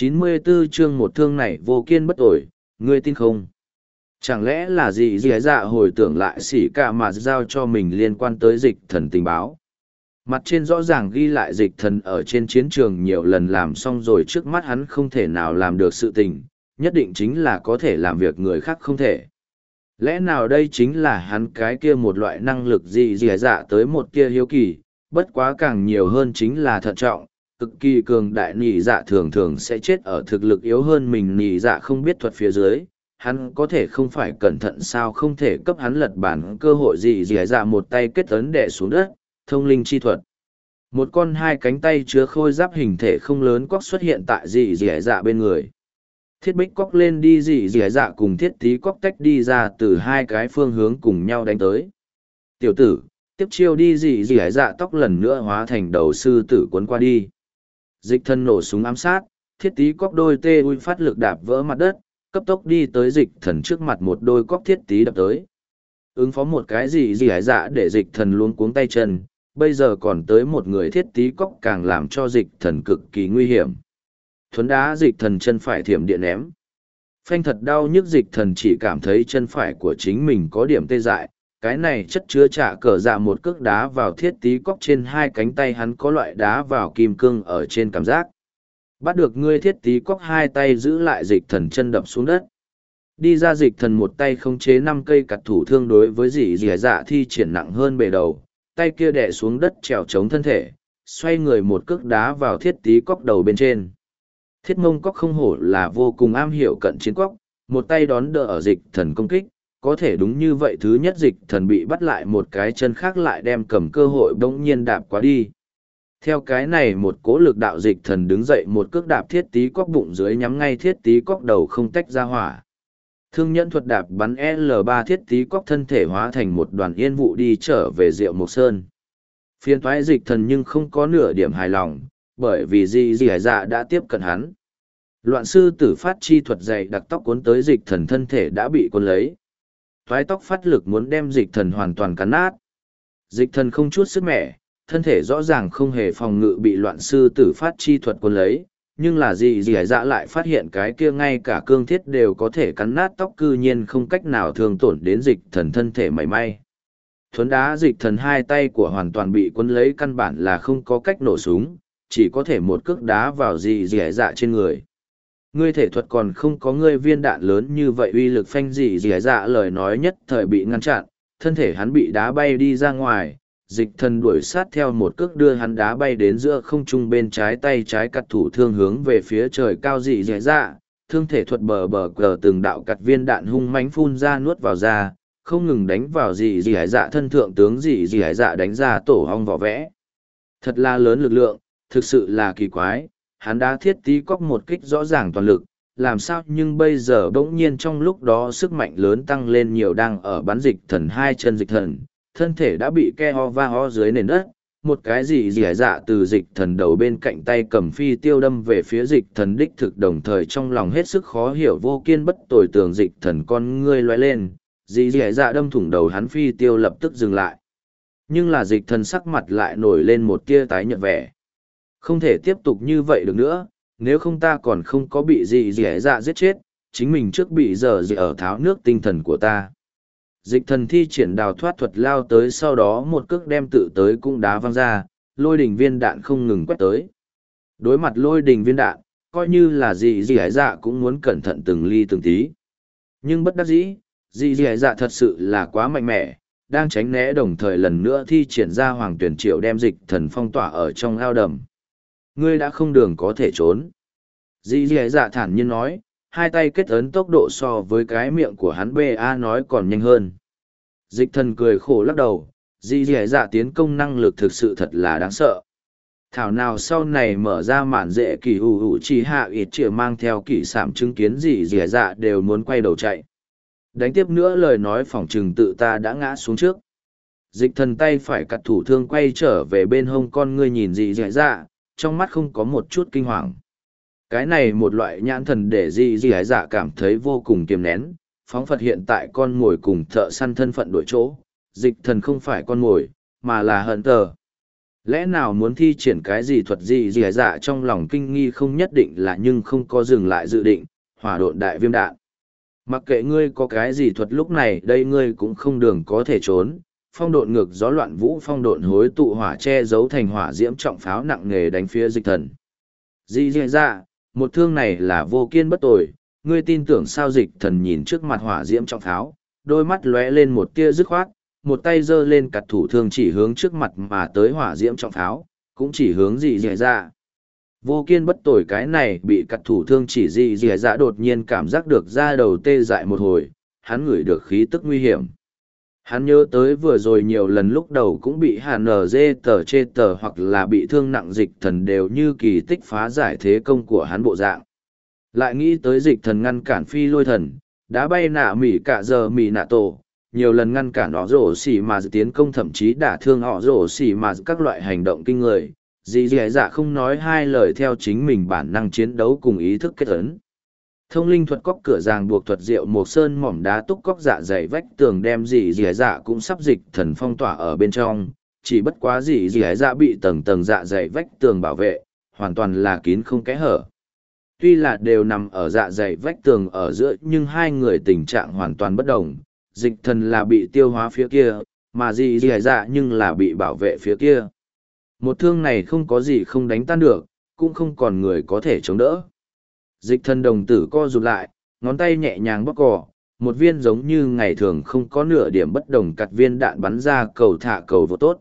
94 chương một thương này vô kiên bất ổi, ngươi tin không? Chẳng lẽ là gì dì dạ hồi tưởng lại xỉ cả mà giao cho mình liên quan tới dịch thần tình báo? Mặt trên rõ ràng ghi lại dịch thần ở trên chiến trường nhiều lần làm xong rồi trước mắt hắn không thể nào làm được sự tình, nhất định chính là có thể làm việc người khác không thể. Lẽ nào đây chính là hắn cái kia một loại năng lực gì dì dạ tới một kia hiếu kỳ, bất quá càng nhiều hơn chính là thận trọng, cực kỳ cường đại nhị dạ thường thường sẽ chết ở thực lực yếu hơn mình nhị dạ không biết thuật phía dưới. Hắn có thể không phải cẩn thận sao không thể cấp hắn lật bản cơ hội gì gì dạ một tay kết ấn đẻ xuống đất, thông linh chi thuật. Một con hai cánh tay chứa khôi giáp hình thể không lớn cóc xuất hiện tại dị dị dạ bên người. Thiết bích cóc lên đi dị dị dạ cùng thiết tí cóc tách đi ra từ hai cái phương hướng cùng nhau đánh tới. Tiểu tử, tiếp chiêu đi dị dị dạ tóc lần nữa hóa thành đầu sư tử cuốn qua đi. Dịch thần nổ súng ám sát, thiết tí cóc đôi tê ui phát lực đạp vỡ mặt đất, cấp tốc đi tới dịch thần trước mặt một đôi cóc thiết tí đập tới. Ứng phó một cái gì gì hải dạ để dịch thần luôn cuống tay chân, bây giờ còn tới một người thiết tí cóc càng làm cho dịch thần cực kỳ nguy hiểm. Thuấn đá dịch thần chân phải thiểm điện ném. Phanh thật đau nhức dịch thần chỉ cảm thấy chân phải của chính mình có điểm tê dại, cái này chất chứa trả cờ dạ một cước đá vào thiết tí cóc trên hai cánh tay hắn có loại đá vào kim cương ở trên cảm giác. Bắt được ngươi thiết tí cóc hai tay giữ lại dịch thần chân đập xuống đất. Đi ra dịch thần một tay không chế năm cây cặt thủ thương đối với dì dì dạ thi triển nặng hơn bề đầu, tay kia đè xuống đất trèo chống thân thể, xoay người một cước đá vào thiết tí cóc đầu bên trên. Thiết mông cóc không hổ là vô cùng am hiểu cận chiến cóc, một tay đón đỡ ở dịch thần công kích, có thể đúng như vậy thứ nhất dịch thần bị bắt lại một cái chân khác lại đem cầm cơ hội bỗng nhiên đạp quá đi. Theo cái này một cố lực đạo dịch thần đứng dậy một cước đạp thiết tí cóc bụng dưới nhắm ngay thiết tí cóc đầu không tách ra hỏa. Thương nhẫn thuật đạp bắn L3 thiết tí cóc thân thể hóa thành một đoàn yên vụ đi trở về rượu mộc sơn. Phiên thoái dịch thần nhưng không có nửa điểm hài lòng, bởi vì di di hải dạ đã tiếp cận hắn. Loạn sư tử phát chi thuật dày đặc tóc cuốn tới dịch thần thân thể đã bị cuốn lấy toái tóc phát lực muốn đem dịch thần hoàn toàn cắn nát. Dịch thần không chút sức mẻ, thân thể rõ ràng không hề phòng ngự bị loạn sư tử phát chi thuật cuốn lấy, nhưng là gì gì dạ lại phát hiện cái kia ngay cả cương thiết đều có thể cắn nát tóc cư nhiên không cách nào thương tổn đến dịch thần thân thể mảy may. Thuấn đá dịch thần hai tay của hoàn toàn bị quân lấy căn bản là không có cách nổ súng, chỉ có thể một cước đá vào gì gì dạ trên người. Ngươi thể thuật còn không có ngươi viên đạn lớn như vậy uy lực phanh gì gì dạ lời nói nhất thời bị ngăn chặn, thân thể hắn bị đá bay đi ra ngoài, dịch thần đuổi sát theo một cước đưa hắn đá bay đến giữa không trung bên trái tay trái cắt thủ thương hướng về phía trời cao dị dẻ dạ thương thể thuật bờ bờ cờ từng đạo cặt viên đạn hung mánh phun ra nuốt vào ra không ngừng đánh vào dị dị dạ thân thượng tướng dị dị dạ đánh ra tổ hong vỏ vẽ. Thật là lớn lực lượng thực sự là kỳ quái hắn đã thiết tí cóc một kích rõ ràng toàn lực làm sao nhưng bây giờ bỗng nhiên trong lúc đó sức mạnh lớn tăng lên nhiều đang ở bắn dịch thần hai chân dịch thần thân thể đã bị ke ho va ho dưới nền đất, một cái gì dẻ dạ từ dịch thần đầu bên cạnh tay cầm phi tiêu đâm về phía dịch thần đích thực đồng thời trong lòng hết sức khó hiểu vô kiên bất tồi tường dịch thần con ngươi loay lên, dì dẻ dạ đâm thủng đầu hắn phi tiêu lập tức dừng lại. Nhưng là dịch thần sắc mặt lại nổi lên một tia tái nhợt vẻ. Không thể tiếp tục như vậy được nữa, nếu không ta còn không có bị gì rỉa dạ giết chết, chính mình trước bị giờ dị ở tháo nước tinh thần của ta dịch thần thi triển đào thoát thuật lao tới sau đó một cước đem tự tới cũng đá văng ra, lôi đình viên đạn không ngừng quét tới. Đối mặt lôi đình viên đạn, coi như là gì gì hải dạ cũng muốn cẩn thận từng ly từng tí. Nhưng bất đắc dĩ, gì gì hải dạ thật sự là quá mạnh mẽ, đang tránh né đồng thời lần nữa thi triển ra hoàng tuyển triệu đem dịch thần phong tỏa ở trong ao đầm. Ngươi đã không đường có thể trốn. Dì dì dạ thản nhiên nói, hai tay kết ấn tốc độ so với cái miệng của hắn ba nói còn nhanh hơn. Dịch thần cười khổ lắc đầu dì dì dạ tiến công năng lực thực sự thật là đáng sợ. Thảo nào sau này mở ra mản dễ kỳ hù hù chỉ hạ ít chỉ mang theo kỳ sảm chứng kiến gì dì dạ đều muốn quay đầu chạy. Đánh tiếp nữa lời nói phỏng chừng tự ta đã ngã xuống trước. Dịch thần tay phải cặt thủ thương quay trở về bên hông con ngươi nhìn dị dì dạ trong mắt không có một chút kinh hoàng cái này một loại nhãn thần để di di hải dạ cảm thấy vô cùng kiềm nén phóng phật hiện tại con mồi cùng thợ săn thân phận đổi chỗ dịch thần không phải con mồi mà là hận tờ Lẽ nào muốn thi triển cái gì thuật gì gì dạ trong lòng kinh nghi không nhất định là nhưng không có dừng lại dự định, hỏa độn đại viêm đạn. Mặc kệ ngươi có cái gì thuật lúc này đây ngươi cũng không đường có thể trốn, phong độn ngược gió loạn vũ phong độn hối tụ hỏa che giấu thành hỏa diễm trọng pháo nặng nghề đánh phía dịch thần. Dì dì dạ, một thương này là vô kiên bất tồi, ngươi tin tưởng sao dịch thần nhìn trước mặt hỏa diễm trọng pháo, đôi mắt lóe lên một tia dứt khoát, một tay giơ lên cặt thủ thương chỉ hướng trước mặt mà tới hỏa diễm trọng pháo, cũng chỉ hướng dì dì dạ. Vô kiên bất tồi cái này bị cặt thủ thương chỉ dì dì dạ đột nhiên cảm giác được da đầu tê dại một hồi, hắn ngửi được khí tức nguy hiểm hắn nhớ tới vừa rồi nhiều lần lúc đầu cũng bị hàn nở dê tờ chê tờ hoặc là bị thương nặng dịch thần đều như kỳ tích phá giải thế công của hắn bộ dạng. Lại nghĩ tới dịch thần ngăn cản phi lôi thần, đã bay nạ mỉ cả giờ mỉ nạ tổ, nhiều lần ngăn cản họ rổ xỉ mà tiến công thậm chí đả thương họ rổ xỉ mà các loại hành động kinh người. Dì dì dạ không nói hai lời theo chính mình bản năng chiến đấu cùng ý thức kết ấn. Thông linh thuật cóc cửa ràng buộc thuật rượu mộc sơn mỏm đá túc cóc dạ dày vách tường đem gì dì dạ cũng sắp dịch thần phong tỏa ở bên trong, chỉ bất quá dì dì dạ bị tầng tầng dạ dày vách tường bảo vệ, hoàn toàn là kín không kẽ hở. Tuy là đều nằm ở dạ dày vách tường ở giữa nhưng hai người tình trạng hoàn toàn bất đồng, dịch thần là bị tiêu hóa phía kia, mà dì dì dạ nhưng là bị bảo vệ phía kia. Một thương này không có gì không đánh tan được, cũng không còn người có thể chống đỡ. Dịch thần đồng tử co rụt lại, ngón tay nhẹ nhàng bóc cỏ, một viên giống như ngày thường không có nửa điểm bất đồng cặt viên đạn bắn ra cầu thả cầu vô tốt.